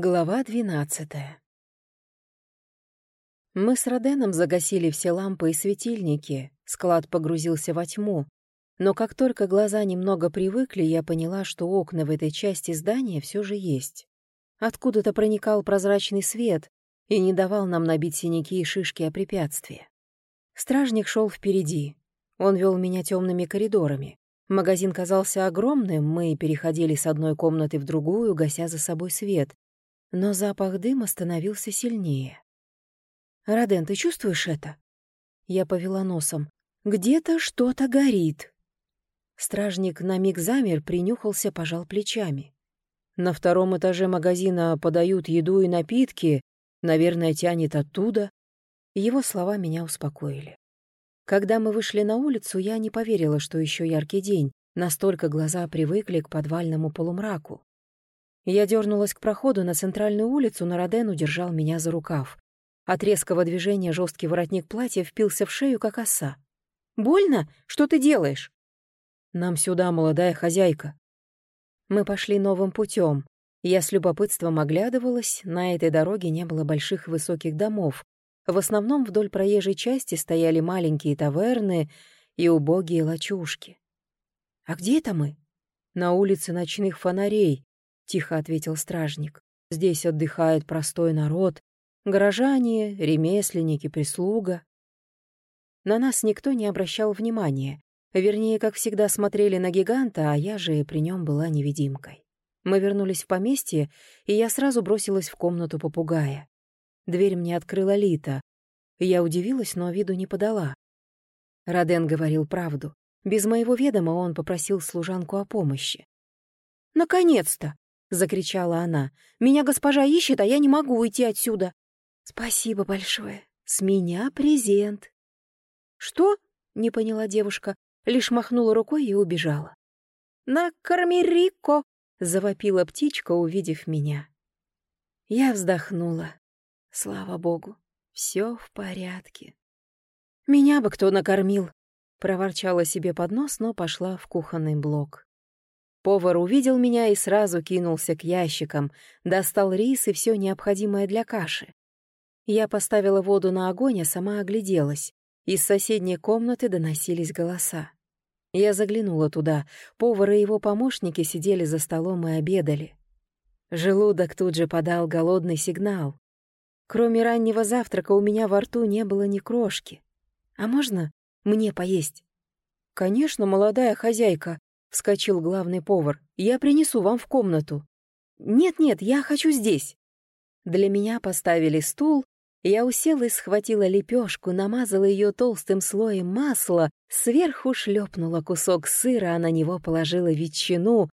Глава двенадцатая Мы с Роденом загасили все лампы и светильники, склад погрузился во тьму, но как только глаза немного привыкли, я поняла, что окна в этой части здания все же есть. Откуда-то проникал прозрачный свет и не давал нам набить синяки и шишки о препятствия. Стражник шел впереди. Он вел меня темными коридорами. Магазин казался огромным, мы переходили с одной комнаты в другую, гася за собой свет, но запах дыма становился сильнее. «Роден, ты чувствуешь это?» Я повела носом. «Где-то что-то горит». Стражник на миг замер, принюхался, пожал плечами. «На втором этаже магазина подают еду и напитки. Наверное, тянет оттуда». Его слова меня успокоили. Когда мы вышли на улицу, я не поверила, что еще яркий день, настолько глаза привыкли к подвальному полумраку. Я дернулась к проходу на центральную улицу, но Роден удержал меня за рукав. От резкого движения жесткий воротник платья впился в шею, как оса. «Больно? Что ты делаешь?» «Нам сюда, молодая хозяйка». Мы пошли новым путем. Я с любопытством оглядывалась, на этой дороге не было больших высоких домов. В основном вдоль проезжей части стояли маленькие таверны и убогие лачушки. «А где это мы?» «На улице ночных фонарей», — тихо ответил стражник. «Здесь отдыхает простой народ, горожане, ремесленники, прислуга». На нас никто не обращал внимания. Вернее, как всегда, смотрели на гиганта, а я же при нем была невидимкой. Мы вернулись в поместье, и я сразу бросилась в комнату попугая. Дверь мне открыла Лита. Я удивилась, но виду не подала. Роден говорил правду. Без моего ведома он попросил служанку о помощи. «Наконец-то!» — закричала она. «Меня госпожа ищет, а я не могу уйти отсюда». «Спасибо большое. С меня презент». «Что?» — не поняла девушка, лишь махнула рукой и убежала. «Накорми Рико!» — завопила птичка, увидев меня. Я вздохнула. Слава богу, все в порядке. «Меня бы кто накормил!» — проворчала себе под нос, но пошла в кухонный блок. Повар увидел меня и сразу кинулся к ящикам, достал рис и все необходимое для каши. Я поставила воду на огонь, а сама огляделась. Из соседней комнаты доносились голоса. Я заглянула туда. Повар и его помощники сидели за столом и обедали. Желудок тут же подал голодный сигнал. Кроме раннего завтрака у меня во рту не было ни крошки. А можно мне поесть? Конечно, молодая хозяйка, — вскочил главный повар. «Я принесу вам в комнату». «Нет-нет, я хочу здесь». Для меня поставили стул, я уселась, схватила лепешку, намазала ее толстым слоем масла, сверху шлепнула кусок сыра, а на него положила ветчину,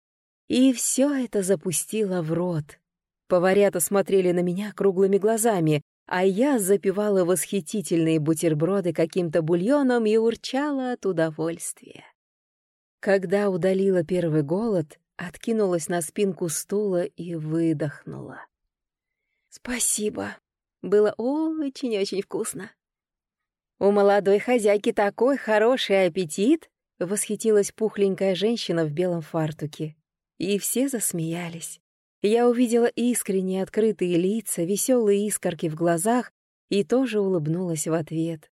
и все это запустила в рот. Поварята смотрели на меня круглыми глазами, а я запивала восхитительные бутерброды каким-то бульоном и урчала от удовольствия. Когда удалила первый голод, откинулась на спинку стула и выдохнула. «Спасибо. Было очень-очень вкусно». «У молодой хозяйки такой хороший аппетит!» — восхитилась пухленькая женщина в белом фартуке. И все засмеялись. Я увидела искренние открытые лица, веселые искорки в глазах и тоже улыбнулась в ответ.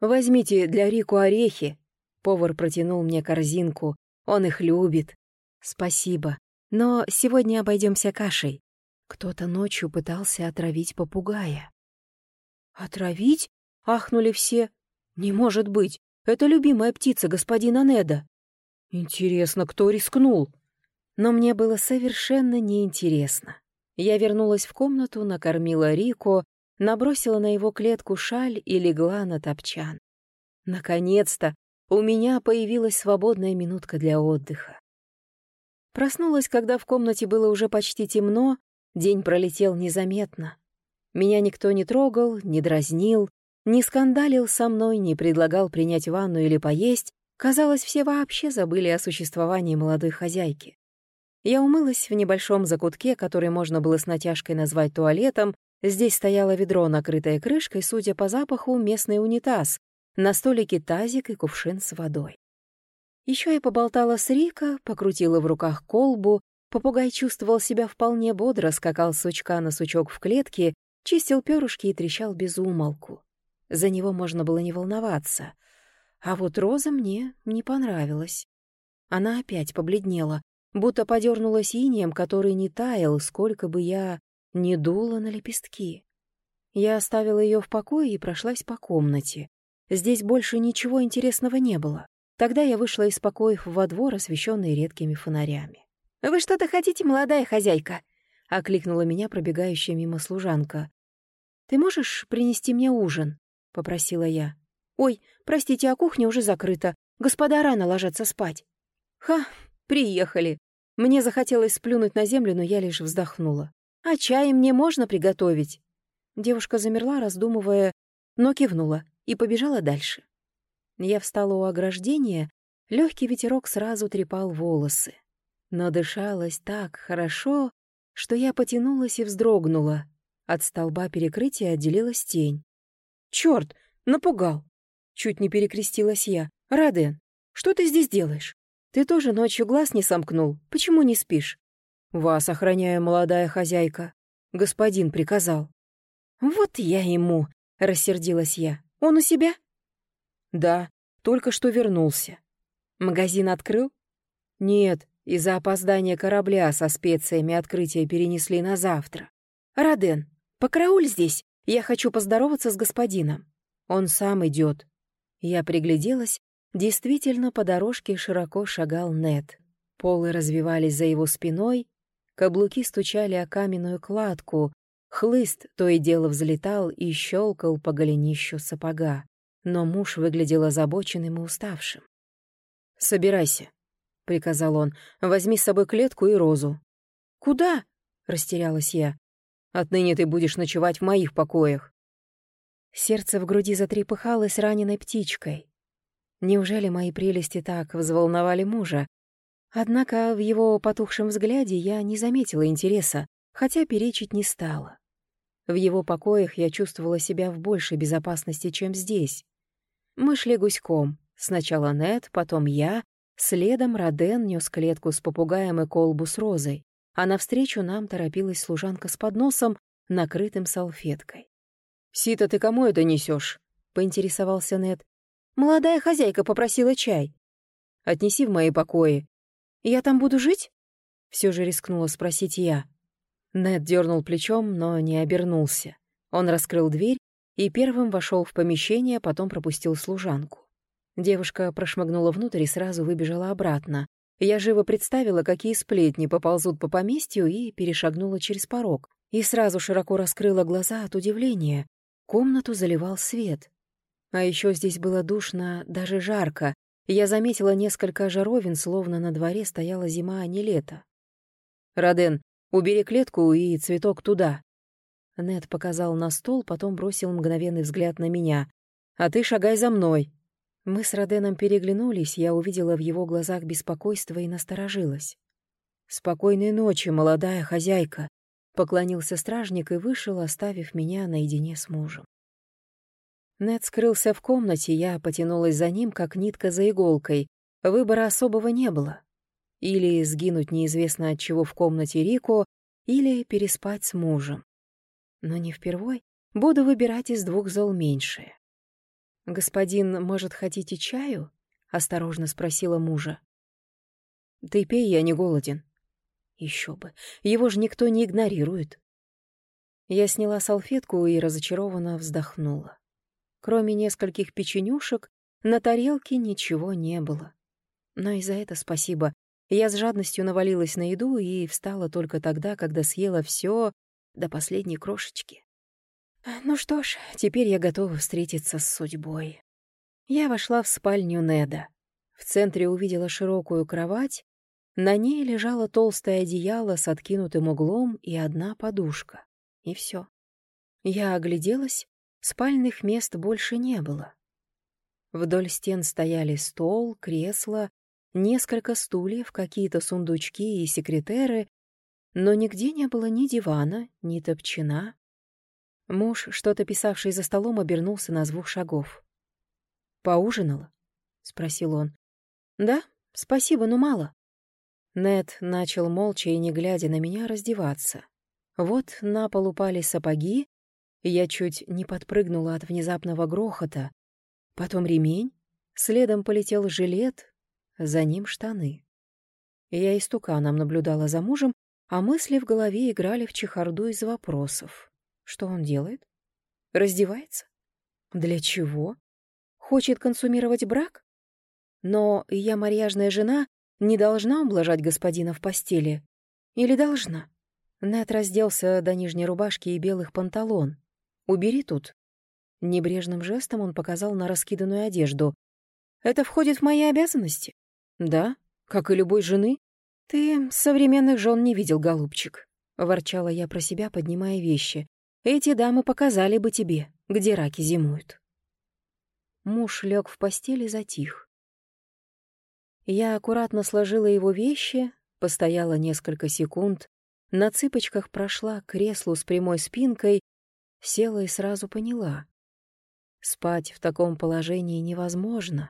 «Возьмите для Рику орехи», Повар протянул мне корзинку. Он их любит. Спасибо. Но сегодня обойдемся кашей. Кто-то ночью пытался отравить попугая. «Отравить?» — ахнули все. «Не может быть! Это любимая птица господина Неда!» «Интересно, кто рискнул?» Но мне было совершенно неинтересно. Я вернулась в комнату, накормила Рико, набросила на его клетку шаль и легла на топчан. Наконец-то у меня появилась свободная минутка для отдыха. Проснулась, когда в комнате было уже почти темно, день пролетел незаметно. Меня никто не трогал, не дразнил, не скандалил со мной, не предлагал принять ванну или поесть. Казалось, все вообще забыли о существовании молодой хозяйки. Я умылась в небольшом закутке, который можно было с натяжкой назвать туалетом. Здесь стояло ведро, накрытое крышкой, судя по запаху, местный унитаз, на столике тазик и кувшин с водой. Еще я поболтала с Рика, покрутила в руках колбу, Попугай чувствовал себя вполне бодро, скакал с сучка на сучок в клетке, чистил перышки и трещал без умолку. За него можно было не волноваться. А вот Роза мне не понравилась. Она опять побледнела, будто подернулась инием, который не таял, сколько бы я не дула на лепестки. Я оставила ее в покое и прошлась по комнате. Здесь больше ничего интересного не было. Тогда я вышла из покоев во двор, освещенный редкими фонарями. «Вы что-то хотите, молодая хозяйка?» — окликнула меня пробегающая мимо служанка. «Ты можешь принести мне ужин?» — попросила я. «Ой, простите, а кухня уже закрыта. Господа рано ложатся спать». «Ха, приехали». Мне захотелось сплюнуть на землю, но я лишь вздохнула. «А чай мне можно приготовить?» Девушка замерла, раздумывая, но кивнула и побежала дальше. Я встала у ограждения, легкий ветерок сразу трепал волосы. Но дышалось так хорошо, что я потянулась и вздрогнула. От столба перекрытия отделилась тень. «Чёрт, напугал!» Чуть не перекрестилась я. «Раден, что ты здесь делаешь? Ты тоже ночью глаз не сомкнул. Почему не спишь?» «Вас охраняю, молодая хозяйка. Господин приказал». «Вот я ему!» — рассердилась я. «Он у себя?» «Да, только что вернулся». «Магазин открыл?» «Нет, из-за опоздания корабля со специями открытие перенесли на завтра». «Роден, покарауль здесь, я хочу поздороваться с господином». «Он сам идет». Я пригляделась, действительно по дорожке широко шагал Нет. Полы развивались за его спиной, каблуки стучали о каменную кладку, Хлыст то и дело взлетал и щелкал по голенищу сапога, но муж выглядел озабоченным и уставшим. «Собирайся», — приказал он, — «возьми с собой клетку и розу». «Куда?» — растерялась я. «Отныне ты будешь ночевать в моих покоях». Сердце в груди затрепыхалось раненой птичкой. Неужели мои прелести так взволновали мужа? Однако в его потухшем взгляде я не заметила интереса, хотя перечить не стала. В его покоях я чувствовала себя в большей безопасности, чем здесь. Мы шли гуськом. Сначала Нет, потом я, следом Роден нес клетку с попугаем и колбу с розой, а навстречу нам торопилась служанка с подносом, накрытым салфеткой. «Сита, ты кому это несешь? поинтересовался Нет. «Молодая хозяйка попросила чай». «Отнеси в мои покои». «Я там буду жить?» — все же рискнула спросить я. Нед дернул плечом, но не обернулся. Он раскрыл дверь и первым вошел в помещение, потом пропустил служанку. Девушка прошмыгнула внутрь и сразу выбежала обратно. Я живо представила, какие сплетни поползут по поместью, и перешагнула через порог. И сразу широко раскрыла глаза от удивления. Комнату заливал свет. А еще здесь было душно, даже жарко. Я заметила несколько жаровин, словно на дворе стояла зима, а не лето. «Роден, Убери клетку и цветок туда». Нед показал на стол, потом бросил мгновенный взгляд на меня. «А ты шагай за мной». Мы с Роденом переглянулись, я увидела в его глазах беспокойство и насторожилась. «Спокойной ночи, молодая хозяйка», — поклонился стражник и вышел, оставив меня наедине с мужем. Нед скрылся в комнате, я потянулась за ним, как нитка за иголкой. Выбора особого не было. Или сгинуть неизвестно от чего в комнате Рико, или переспать с мужем. Но не впервой буду выбирать из двух зол меньшее. «Господин, может, хотите чаю?» — осторожно спросила мужа. «Ты пей, я не голоден». Еще бы, его же никто не игнорирует. Я сняла салфетку и разочарованно вздохнула. Кроме нескольких печенюшек, на тарелке ничего не было. Но и за это спасибо. Я с жадностью навалилась на еду и встала только тогда, когда съела все до последней крошечки. Ну что ж, теперь я готова встретиться с судьбой. Я вошла в спальню Неда. В центре увидела широкую кровать, на ней лежало толстое одеяло с откинутым углом и одна подушка. И все. Я огляделась, спальных мест больше не было. Вдоль стен стояли стол, кресло несколько стульев, какие-то сундучки и секретеры, но нигде не было ни дивана, ни топчина. Муж, что-то писавший за столом, обернулся на звук шагов. «Поужинала?» — спросил он. «Да, спасибо, но мало». Нед начал молча и не глядя на меня раздеваться. Вот на пол упали сапоги, я чуть не подпрыгнула от внезапного грохота. Потом ремень, следом полетел жилет, за ним штаны. Я истуканом наблюдала за мужем, а мысли в голове играли в чехарду из вопросов. Что он делает? Раздевается? Для чего? Хочет консумировать брак? Но я, марьяжная жена, не должна ублажать господина в постели. Или должна? Нет разделся до нижней рубашки и белых панталон. «Убери тут». Небрежным жестом он показал на раскиданную одежду. «Это входит в мои обязанности?» «Да, как и любой жены». «Ты современных жен не видел, голубчик», — ворчала я про себя, поднимая вещи. «Эти дамы показали бы тебе, где раки зимуют». Муж лег в постель и затих. Я аккуратно сложила его вещи, постояла несколько секунд, на цыпочках прошла к креслу с прямой спинкой, села и сразу поняла. Спать в таком положении невозможно.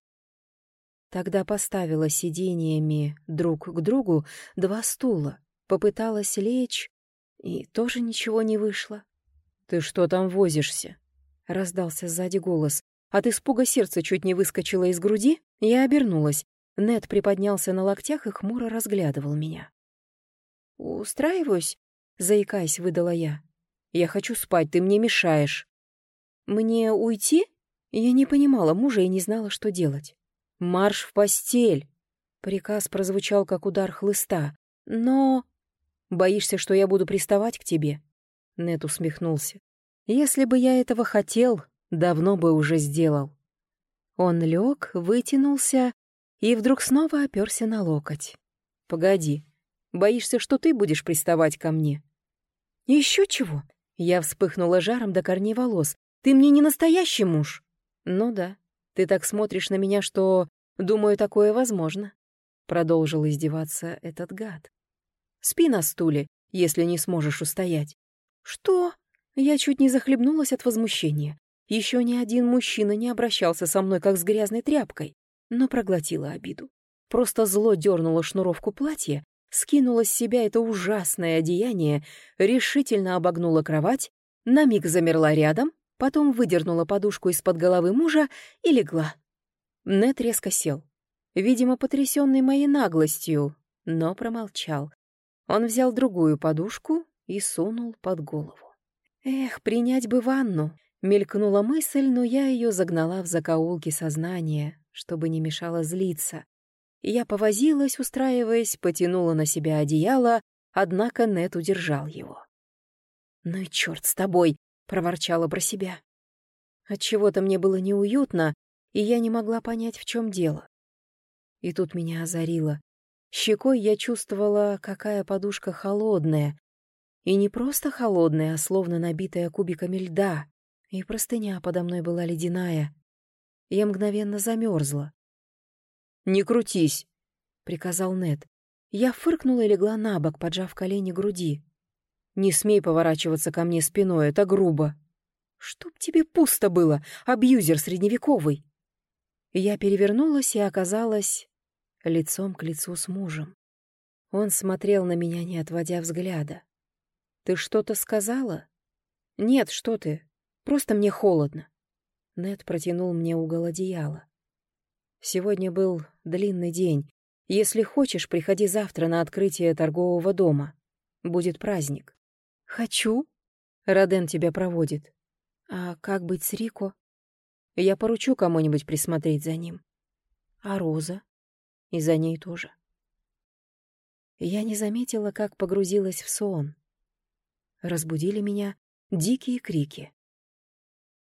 Тогда поставила сиденьями друг к другу два стула, попыталась лечь, и тоже ничего не вышло. «Ты что там возишься?» — раздался сзади голос. От испуга сердце чуть не выскочило из груди, я обернулась. Нед приподнялся на локтях и хмуро разглядывал меня. «Устраиваюсь?» — заикаясь, выдала я. «Я хочу спать, ты мне мешаешь». «Мне уйти?» Я не понимала мужа и не знала, что делать. «Марш в постель!» Приказ прозвучал, как удар хлыста. «Но...» «Боишься, что я буду приставать к тебе?» Нед усмехнулся. «Если бы я этого хотел, давно бы уже сделал». Он лег, вытянулся и вдруг снова оперся на локоть. «Погоди, боишься, что ты будешь приставать ко мне?» «Еще чего?» Я вспыхнула жаром до корней волос. «Ты мне не настоящий муж?» «Ну да, ты так смотришь на меня, что, думаю, такое возможно», — продолжил издеваться этот гад. «Спи на стуле, если не сможешь устоять». «Что?» Я чуть не захлебнулась от возмущения. Еще ни один мужчина не обращался со мной, как с грязной тряпкой но проглотила обиду. Просто зло дернуло шнуровку платья, скинула с себя это ужасное одеяние, решительно обогнула кровать, на миг замерла рядом, потом выдернула подушку из-под головы мужа и легла. Нет резко сел, видимо, потрясенный моей наглостью, но промолчал. Он взял другую подушку и сунул под голову. Эх, принять бы ванну. Мелькнула мысль, но я ее загнала в закоулки сознания, чтобы не мешало злиться. Я повозилась, устраиваясь, потянула на себя одеяло, однако Нет удержал его. «Ну и черт с тобой!» — проворчала про себя. Отчего-то мне было неуютно, и я не могла понять, в чем дело. И тут меня озарило. Щекой я чувствовала, какая подушка холодная. И не просто холодная, а словно набитая кубиками льда. И простыня подо мной была ледяная. Я мгновенно замерзла. «Не крутись!» — приказал Нед. Я фыркнула и легла на бок, поджав колени груди. «Не смей поворачиваться ко мне спиной, это грубо!» «Чтоб тебе пусто было, абьюзер средневековый!» Я перевернулась и оказалась лицом к лицу с мужем. Он смотрел на меня, не отводя взгляда. «Ты что-то сказала?» «Нет, что ты. Просто мне холодно». Нед протянул мне угол одеяла. «Сегодня был длинный день. Если хочешь, приходи завтра на открытие торгового дома. Будет праздник». «Хочу». Роден тебя проводит. «А как быть с Рико?» «Я поручу кому-нибудь присмотреть за ним». «А Роза?» «И за ней тоже». Я не заметила, как погрузилась в сон. Разбудили меня дикие крики.